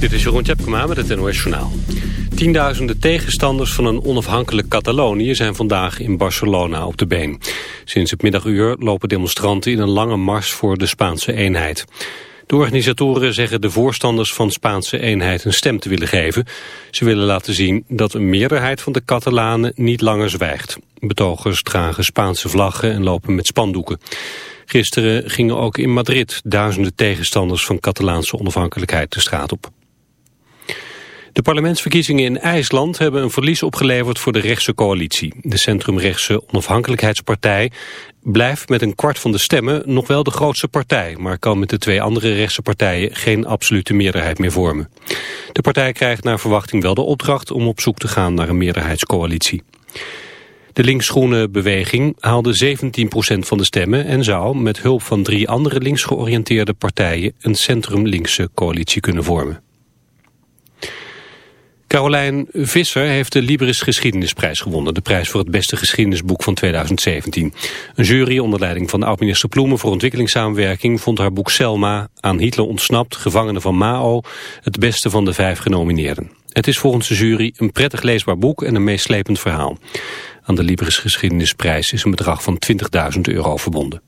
Dit is Jeroen Tjepkema met het NOS Journaal. Tienduizenden tegenstanders van een onafhankelijk Catalonië zijn vandaag in Barcelona op de been. Sinds het middaguur lopen demonstranten in een lange mars voor de Spaanse eenheid. De organisatoren zeggen de voorstanders van Spaanse eenheid een stem te willen geven. Ze willen laten zien dat een meerderheid van de Catalanen niet langer zwijgt. Betogers dragen Spaanse vlaggen en lopen met spandoeken. Gisteren gingen ook in Madrid duizenden tegenstanders van Catalaanse onafhankelijkheid de straat op. De parlementsverkiezingen in IJsland hebben een verlies opgeleverd voor de rechtse coalitie. De centrumrechtse onafhankelijkheidspartij blijft met een kwart van de stemmen nog wel de grootste partij, maar kan met de twee andere rechtse partijen geen absolute meerderheid meer vormen. De partij krijgt naar verwachting wel de opdracht om op zoek te gaan naar een meerderheidscoalitie. De linksgroene beweging haalde 17% van de stemmen en zou met hulp van drie andere linksgeoriënteerde partijen een centrum-linkse coalitie kunnen vormen. Carolijn Visser heeft de Libris Geschiedenisprijs gewonnen. De prijs voor het beste geschiedenisboek van 2017. Een jury onder leiding van oud-minister Ploemen voor ontwikkelingssamenwerking... vond haar boek Selma, aan Hitler ontsnapt, gevangenen van Mao... het beste van de vijf genomineerden. Het is volgens de jury een prettig leesbaar boek en een meeslepend verhaal. Aan de Libris Geschiedenisprijs is een bedrag van 20.000 euro verbonden.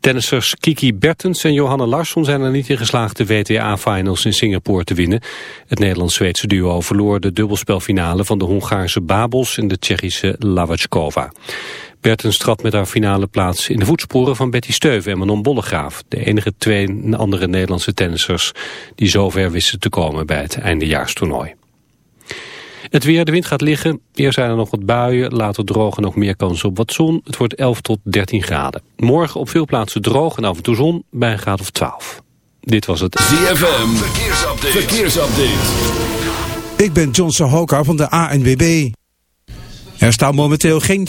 Tennissers Kiki Bertens en Johanna Larsson zijn er niet in geslaagd de WTA-finals in Singapore te winnen. Het Nederlands-Zweedse duo verloor de dubbelspelfinale van de Hongaarse Babels en de Tsjechische Lavachkova. Bertens trad met haar finale plaats in de voetsporen van Betty Steuven en Manon Bollegraaf. De enige twee andere Nederlandse tennissers die zover wisten te komen bij het eindejaarstoernooi. Het weer, de wind gaat liggen. Eerst zijn er nog wat buien, later droog en nog meer kans op wat zon. Het wordt 11 tot 13 graden. Morgen op veel plaatsen droog en af en toe zon bij een graad of 12. Dit was het ZFM, verkeersupdate. verkeersupdate. Ik ben John Sahoka van de ANWB. Er staat momenteel geen...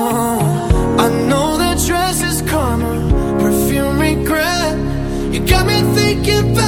I know that dress is karma, perfume regret. You got me thinking back.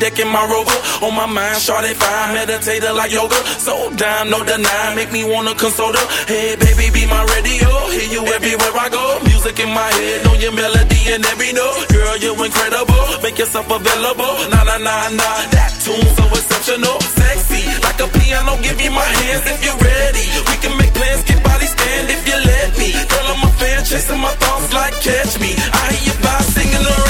deck in my rover. On my mind, shorty fine, meditator like yoga. So down, no deny, make me wanna console her. Hey, baby, be my radio. Hear you everywhere I go. Music in my head, know your melody and every note. Girl, you incredible. Make yourself available. Nah, nah, nah, nah. That tune's so exceptional, sexy like a piano. Give me my hands if you're ready. We can make plans, get body stand if you let me. Girl, I'm a fan, chasing my thoughts like catch me. I hear you by singing around.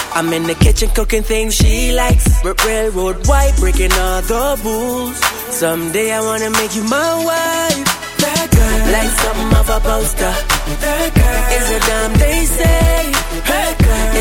I'm in the kitchen cooking things she likes. R- railroad white, breaking all the rules. Someday I wanna make you my wife. That girl, like something off a poster. That girl is a dime they say.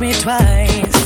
Me twice.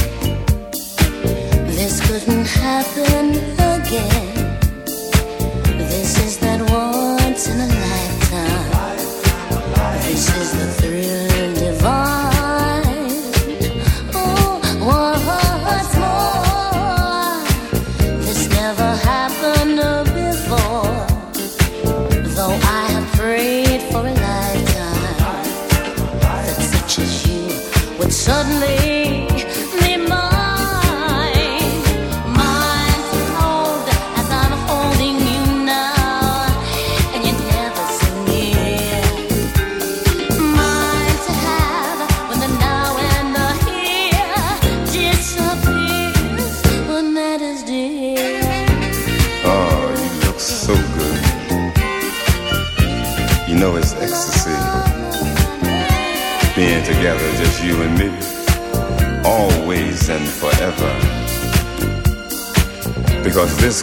nothing.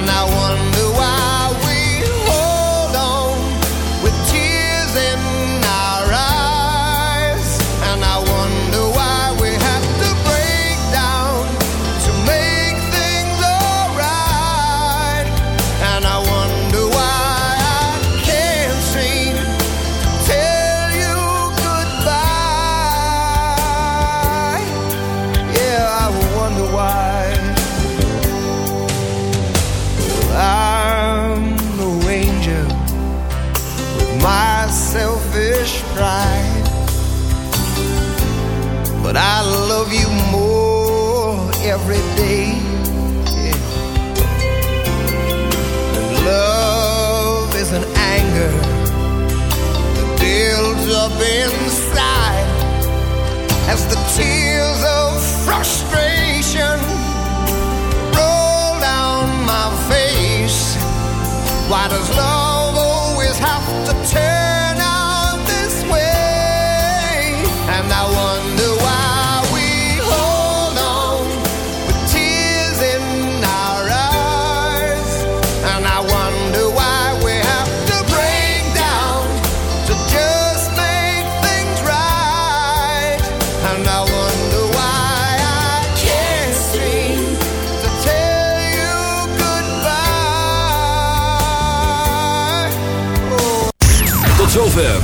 and I Why does love?